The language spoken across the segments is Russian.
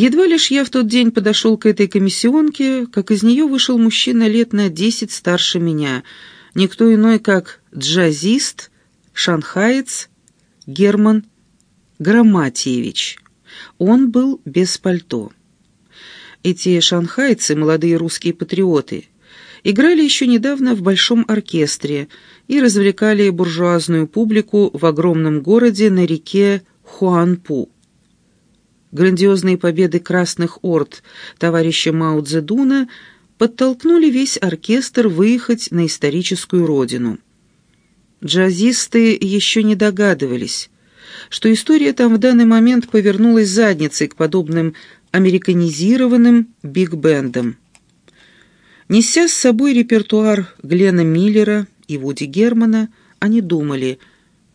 Едва лишь я в тот день подошел к этой комиссионке, как из нее вышел мужчина лет на десять старше меня, никто иной, как джазист, шанхаец Герман Граматиевич. Он был без пальто. Эти шанхайцы, молодые русские патриоты, играли еще недавно в большом оркестре и развлекали буржуазную публику в огромном городе на реке Хуанпу. Грандиозные победы красных орд товарища Мао Цзэдуна подтолкнули весь оркестр выехать на историческую родину. Джазисты еще не догадывались, что история там в данный момент повернулась задницей к подобным американизированным биг-бендам. Неся с собой репертуар Глена Миллера и Вуди Германа, они думали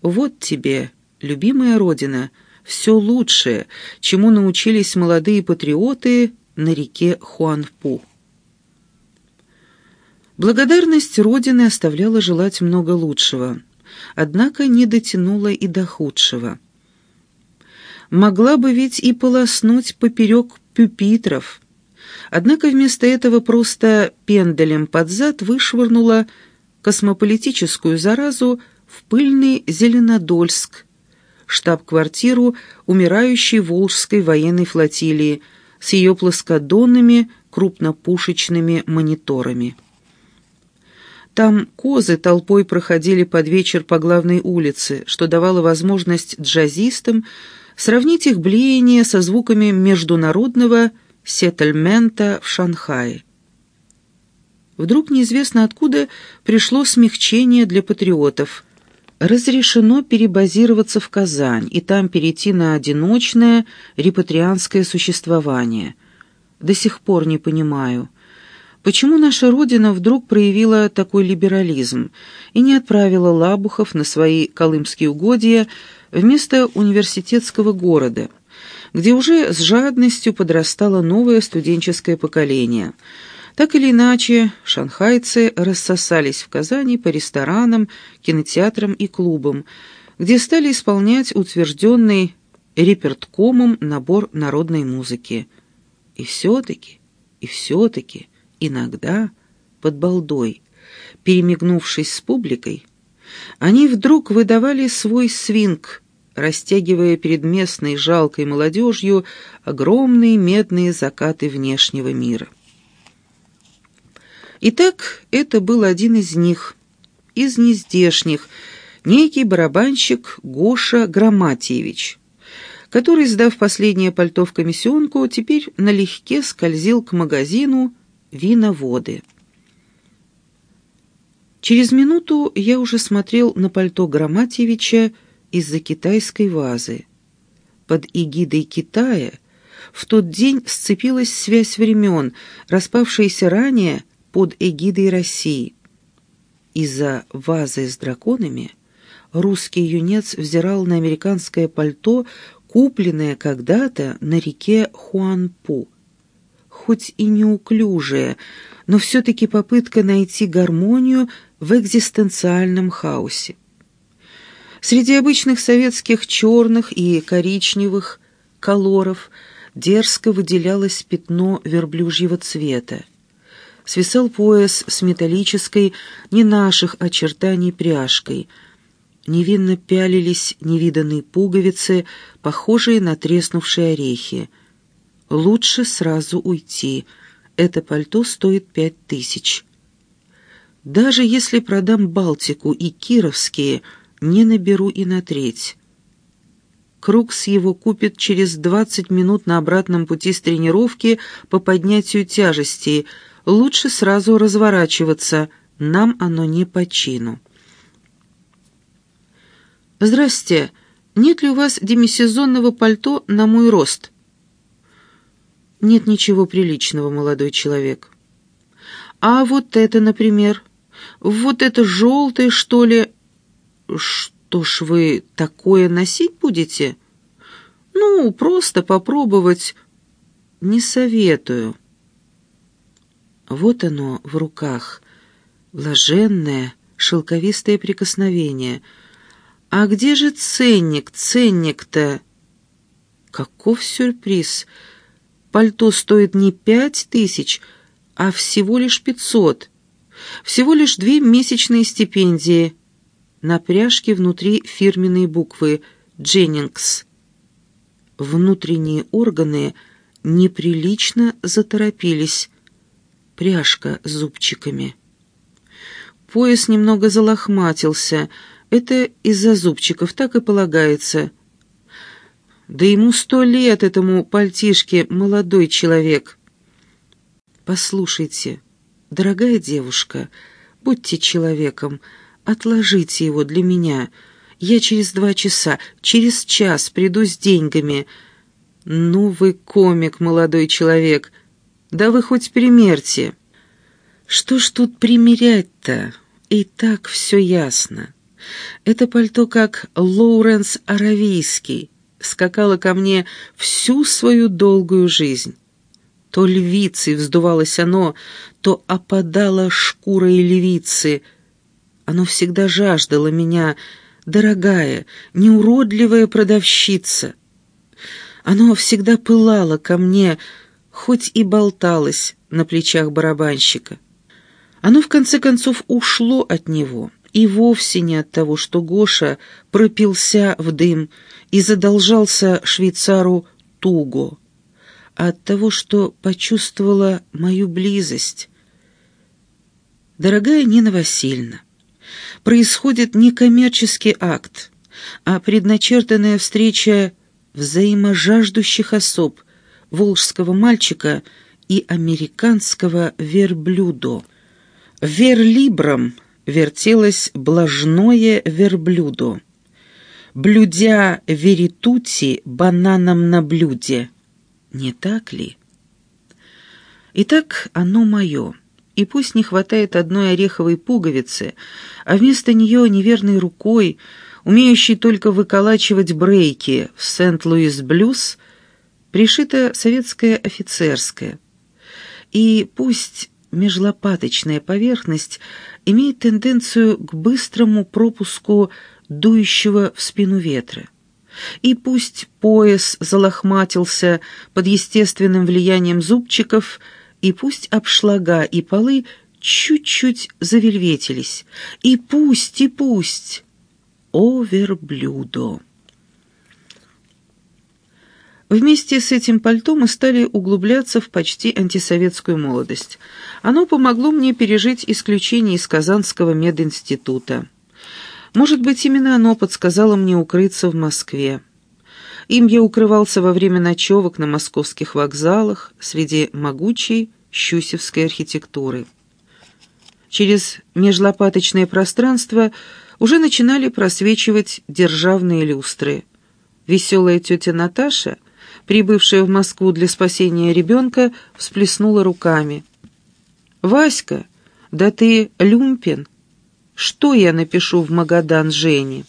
«Вот тебе, любимая родина», все лучшее, чему научились молодые патриоты на реке Хуанпу. Благодарность Родины оставляла желать много лучшего, однако не дотянула и до худшего. Могла бы ведь и полоснуть поперек пюпитров, однако вместо этого просто пендалем под зад вышвырнула космополитическую заразу в пыльный Зеленодольск, штаб-квартиру умирающей Волжской военной флотилии с ее плоскодонными крупнопушечными мониторами. Там козы толпой проходили под вечер по главной улице, что давало возможность джазистам сравнить их блеяние со звуками международного сеттельмента в Шанхае. Вдруг неизвестно откуда пришло смягчение для патриотов – разрешено перебазироваться в Казань и там перейти на одиночное репатрианское существование. До сих пор не понимаю, почему наша Родина вдруг проявила такой либерализм и не отправила Лабухов на свои колымские угодья вместо университетского города, где уже с жадностью подрастало новое студенческое поколение – так или иначе, шанхайцы рассосались в Казани по ресторанам, кинотеатрам и клубам, где стали исполнять утвержденный реперткомом набор народной музыки. И все-таки, и все-таки, иногда, под балдой, перемигнувшись с публикой, они вдруг выдавали свой свинг, растягивая перед местной жалкой молодежью огромные медные закаты внешнего мира. Итак, это был один из них, из нездешних, некий барабанщик Гоша Граматьевич, который, сдав последнее пальто в комиссионку, теперь налегке скользил к магазину виноводы. Через минуту я уже смотрел на пальто Граматьевича из-за китайской вазы. Под эгидой Китая в тот день сцепилась связь времен, распавшаяся ранее под эгидой России. Из-за вазы с драконами русский юнец взирал на американское пальто, купленное когда-то на реке Хуанпу. Хоть и неуклюжее, но все-таки попытка найти гармонию в экзистенциальном хаосе. Среди обычных советских черных и коричневых колоров дерзко выделялось пятно верблюжьего цвета свисал пояс с металлической, не наших очертаний пряжкой. Невинно пялились невиданные пуговицы, похожие на треснувшие орехи. Лучше сразу уйти. Это пальто стоит пять тысяч. Даже если продам Балтику и Кировские, не наберу и на треть. Крукс его купит через двадцать минут на обратном пути с тренировки по поднятию тяжестей — лучше сразу разворачиваться, нам оно не по чину. «Здрасте, нет ли у вас демисезонного пальто на мой рост?» «Нет ничего приличного, молодой человек». «А вот это, например? Вот это желтое, что ли?» «Что ж вы такое носить будете?» «Ну, просто попробовать». «Не советую». Вот оно в руках, блаженное, шелковистое прикосновение. А где же ценник, ценник-то? Каков сюрприз! пальто стоит не пять тысяч, а всего лишь пятьсот. Всего лишь две месячные стипендии. На пряжке внутри фирменные буквы «Дженнингс». Внутренние органы неприлично заторопились. Пряжка с зубчиками. Пояс немного залохматился. Это из-за зубчиков, так и полагается. Да ему сто лет, этому пальтишке, молодой человек. Послушайте, дорогая девушка, будьте человеком, отложите его для меня. Я через два часа, через час приду с деньгами. Ну вы комик, молодой человек. Да вы хоть примерьте. Что ж тут примерять-то? И так все ясно. Это пальто как Лоуренс Аравийский скакало ко мне всю свою долгую жизнь. То львицей вздувалось оно, то опадало шкурой львицы. Оно всегда жаждало меня, дорогая, неуродливая продавщица. Оно всегда пылало ко мне, хоть и болталось на плечах барабанщика. Оно, в конце концов, ушло от него, и вовсе не от того, что Гоша пропился в дым и задолжался швейцару туго, а от того, что почувствовала мою близость. Дорогая Нина Васильевна, происходит не коммерческий акт, а предначертанная встреча взаиможаждущих особ, волжского мальчика и американского верблюдо. Верлибром вертелось блажное верблюдо, блюдя веритути бананом на блюде. Не так ли? Итак, оно мое, и пусть не хватает одной ореховой пуговицы, а вместо нее неверной рукой, умеющей только выколачивать брейки в Сент-Луис-Блюз, пришита советская офицерская. И пусть межлопаточная поверхность имеет тенденцию к быстрому пропуску дующего в спину ветра. И пусть пояс залохматился под естественным влиянием зубчиков, и пусть обшлага и полы чуть-чуть завельветились, и пусть, и пусть, о верблюдо! Вместе с этим пальто мы стали углубляться в почти антисоветскую молодость. Оно помогло мне пережить исключение из Казанского мединститута. Может быть, именно оно подсказало мне укрыться в Москве. Им я укрывался во время ночевок на московских вокзалах среди могучей щусевской архитектуры. Через межлопаточное пространство уже начинали просвечивать державные люстры. Веселая тетя Наташа — прибывшая в Москву для спасения ребенка, всплеснула руками. «Васька, да ты люмпин! Что я напишу в Магадан Жене?»